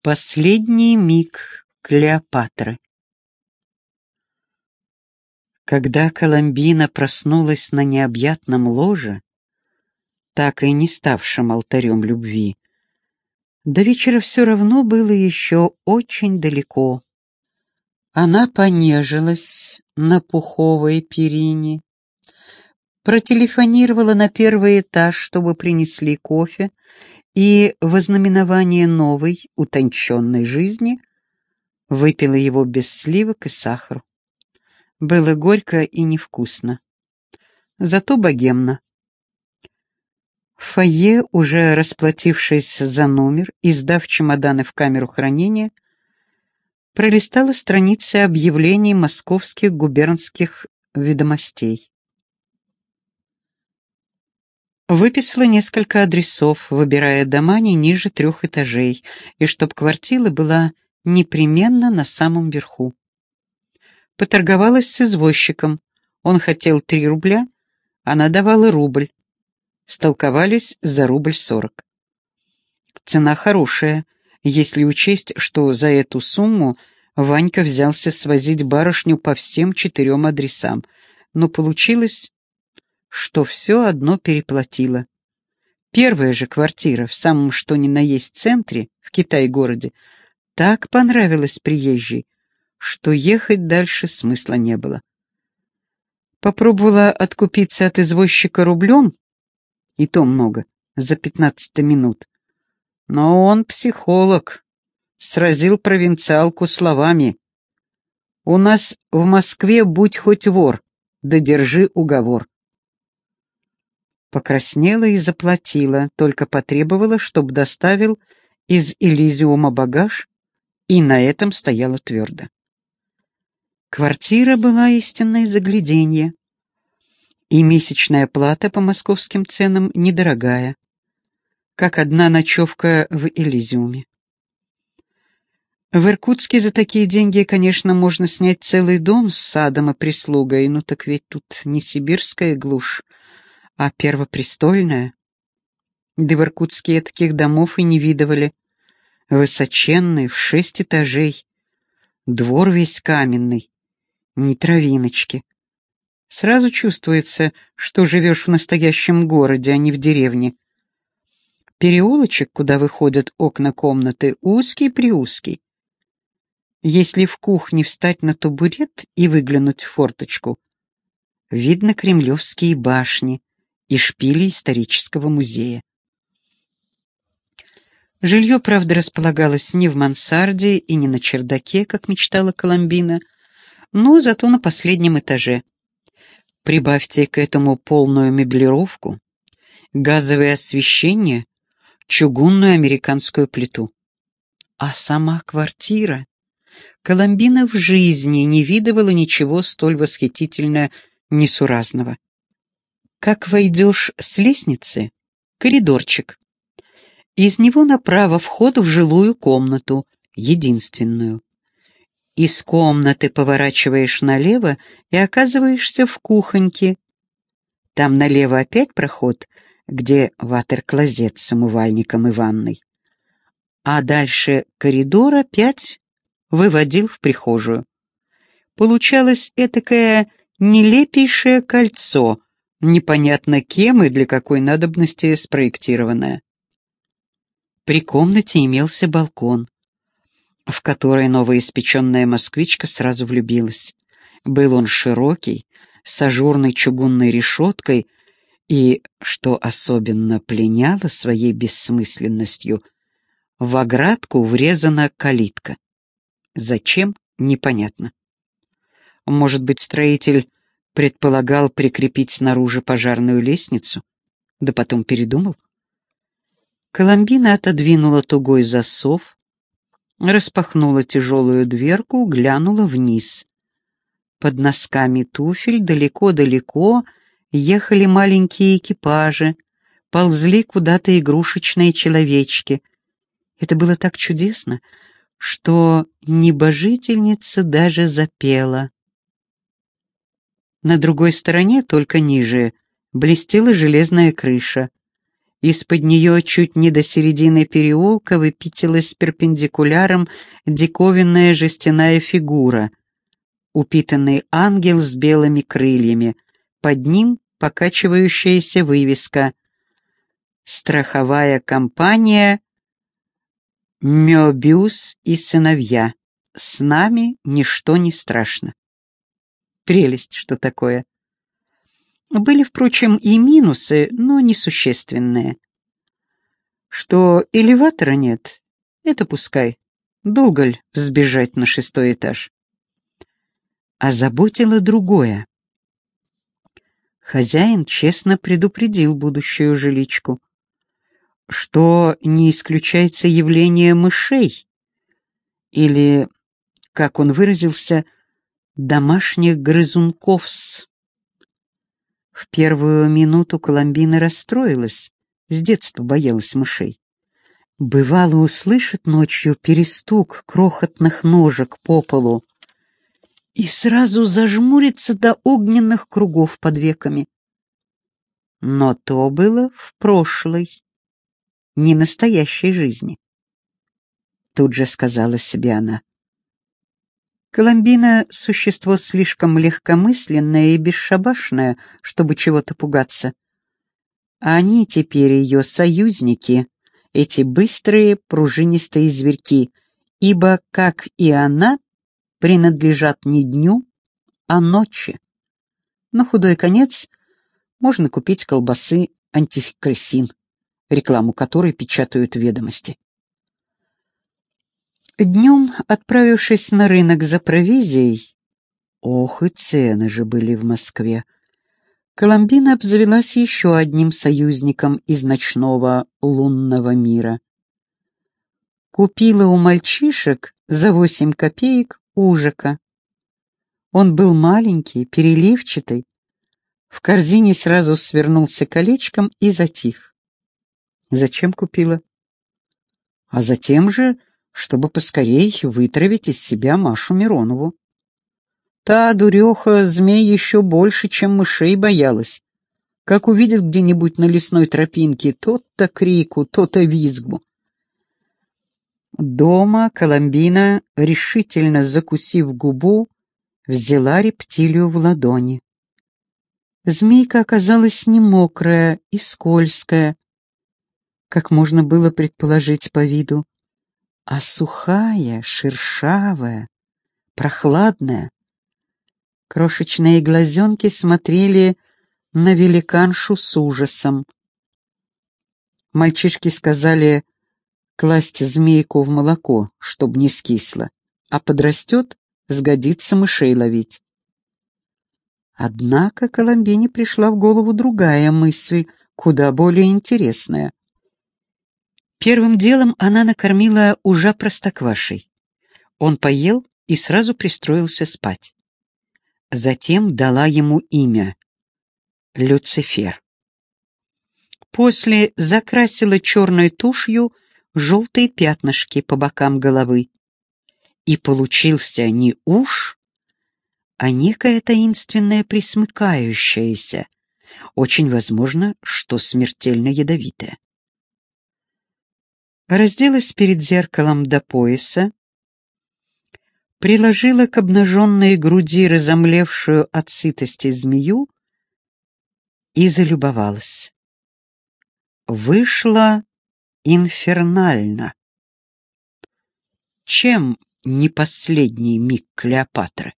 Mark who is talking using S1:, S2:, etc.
S1: Последний миг Клеопатры. Когда Коломбина проснулась на необъятном ложе, так и не ставшем алтарем любви, до вечера все равно было еще очень далеко. Она понежилась на пуховой перине, протелефонировала на первый этаж, чтобы принесли кофе, и в ознаменование новой, утонченной жизни выпила его без сливок и сахара. Было горько и невкусно. Зато богемно. Фойе, уже расплатившись за номер и сдав чемоданы в камеру хранения, пролистала страницы объявлений московских губернских ведомостей. Выписала несколько адресов, выбирая дома не ниже трех этажей, и чтоб квартира была непременно на самом верху. Поторговалась с извозчиком. Он хотел три рубля, она давала рубль. Столковались за рубль сорок. Цена хорошая, если учесть, что за эту сумму Ванька взялся свозить барышню по всем четырем адресам, но получилось что все одно переплатила. Первая же квартира в самом что ни на есть центре, в Китай-городе, так понравилась приезжей, что ехать дальше смысла не было. Попробовала откупиться от извозчика рублем, и то много, за пятнадцать минут. Но он психолог, сразил провинциалку словами. «У нас в Москве будь хоть вор, да держи уговор». Покраснела и заплатила, только потребовала, чтобы доставил из Элизиума багаж, и на этом стояла твердо. Квартира была истинное загляденье, и месячная плата по московским ценам недорогая, как одна ночевка в Элизиуме. В Иркутске за такие деньги, конечно, можно снять целый дом с садом и прислугой, но так ведь тут не сибирская глушь, а первопрестольная? Да в Иркутске таких домов и не видывали. Высоченный, в шесть этажей. Двор весь каменный. Ни травиночки. Сразу чувствуется, что живешь в настоящем городе, а не в деревне. Переулочек, куда выходят окна комнаты, узкий-приузкий. Если в кухне встать на табурет и выглянуть в форточку, видно кремлевские башни, и шпили исторического музея. Жилье, правда, располагалось не в мансарде и не на чердаке, как мечтала Коломбина, но зато на последнем этаже. Прибавьте к этому полную меблировку, газовое освещение, чугунную американскую плиту. А сама квартира... Коломбина в жизни не видывала ничего столь восхитительно несуразного. Как войдешь с лестницы, коридорчик. Из него направо вход в жилую комнату, единственную. Из комнаты поворачиваешь налево и оказываешься в кухоньке. Там налево опять проход, где ватер-клозет с умывальником и ванной. А дальше коридор опять выводил в прихожую. Получалось этакое нелепейшее кольцо — непонятно кем и для какой надобности спроектированная. При комнате имелся балкон, в который новоиспеченная москвичка сразу влюбилась. Был он широкий, с ажурной чугунной решеткой и, что особенно пленяло своей бессмысленностью, в оградку врезана калитка. Зачем — непонятно. Может быть, строитель предполагал прикрепить снаружи пожарную лестницу, да потом передумал. Коломбина отодвинула тугой засов, распахнула тяжелую дверку, глянула вниз. Под носками туфель далеко-далеко ехали маленькие экипажи, ползли куда-то игрушечные человечки. Это было так чудесно, что небожительница даже запела. На другой стороне, только ниже, блестела железная крыша, Из-под нее чуть не до середины переулка выпятилась перпендикуляром диковинная жестяная фигура, упитанный ангел с белыми крыльями, под ним покачивающаяся вывеска «Страховая компания Мёбиус и сыновья. С нами ничто не страшно». Прелесть, что такое. Были, впрочем, и минусы, но несущественные. Что элеватора нет, это пускай. Долго ли сбежать на шестой этаж? А заботило другое. Хозяин честно предупредил будущую жиличку, что не исключается явление мышей, или, как он выразился, домашних грызунков-с. В первую минуту Коломбина расстроилась, с детства боялась мышей. Бывало, услышит ночью перестук крохотных ножек по полу и сразу зажмурится до огненных кругов под веками. Но то было в прошлой, не настоящей жизни. Тут же сказала себе она. Коломбина — существо слишком легкомысленное и бесшабашное, чтобы чего-то пугаться. А они теперь ее союзники, эти быстрые пружинистые зверьки, ибо, как и она, принадлежат не дню, а ночи. На худой конец можно купить колбасы антикрысин, рекламу которой печатают ведомости. Днем, отправившись на рынок за провизией, ох, и цены же были в Москве, Коломбина обзавелась еще одним союзником из ночного лунного мира. Купила у мальчишек за восемь копеек ужика. Он был маленький, переливчатый. В корзине сразу свернулся колечком и затих. Зачем купила? А затем же чтобы поскорей вытравить из себя Машу Миронову. Та дуреха змей еще больше, чем мышей боялась. Как увидит где-нибудь на лесной тропинке, тот-то крику, то-то визгу. Дома Коломбина, решительно закусив губу, взяла рептилию в ладони. Змейка оказалась не мокрая и скользкая, как можно было предположить по виду а сухая, шершавая, прохладная. Крошечные глазенки смотрели на великаншу с ужасом. Мальчишки сказали класть змейку в молоко, чтобы не скисло, а подрастет, сгодится мышей ловить. Однако Коломбине пришла в голову другая мысль, куда более интересная. Первым делом она накормила ужа простоквашей. Он поел и сразу пристроился спать. Затем дала ему имя — Люцифер. После закрасила черной тушью желтые пятнышки по бокам головы. И получился не уж, а некая таинственная присмыкающаяся, очень возможно, что смертельно ядовитая разделась перед зеркалом до пояса, приложила к обнаженной груди разомлевшую от сытости змею и залюбовалась. Вышла инфернально. Чем не последний миг Клеопатры?